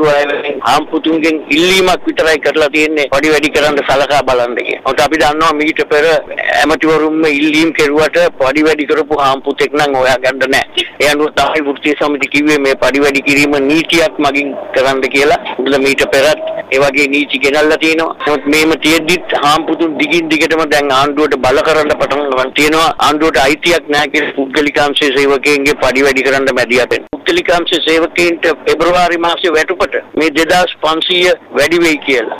අනතුරු අයවෙන් හාම්පුතුන්ගෙන් ඉල්ලීමක් විතරයි කරලා තියෙන්නේ පඩි වැඩි කරන්න සලකා බලන්න කියලා. මොකද අපි දන්නවා මීට පෙර ඇමතිවරුන්ම ඉල්ලීම් කෙරුවට පඩි වැඩි කරපු හාම්පුතෙක් නම් හොයාගන්න නැහැ. ඒ අනුව තමයි වෘත්තීය සමිති කිව්වේ මේ පඩි වැඩි කිරීම නීතියක් මගින් කරන්න කියලා. මොකද මීට පෙරත් ඒ වගේ නීති ගෙනල්ලා තියෙනවා. නමුත් මේම තියෙද්දිත් හාම්පුතුන් දිගින් දිගටම දැන් ආණ්ඩුවට බල කරන්න පටන් ගන්න තියෙනවා. ආණ්ඩුවට අයිතියක් නැහැ කියලා පුද්ගලිකාංශයේ සේවකයන්ගේ පඩි වැඩි කරන්න මැදිහත් වෙනවා. පුද්ගලිකාංශ සේවකයන්ට පෙබරවාරි මාසේ වැටුපට මේ 2500 වැඩි වෙයි කියලා.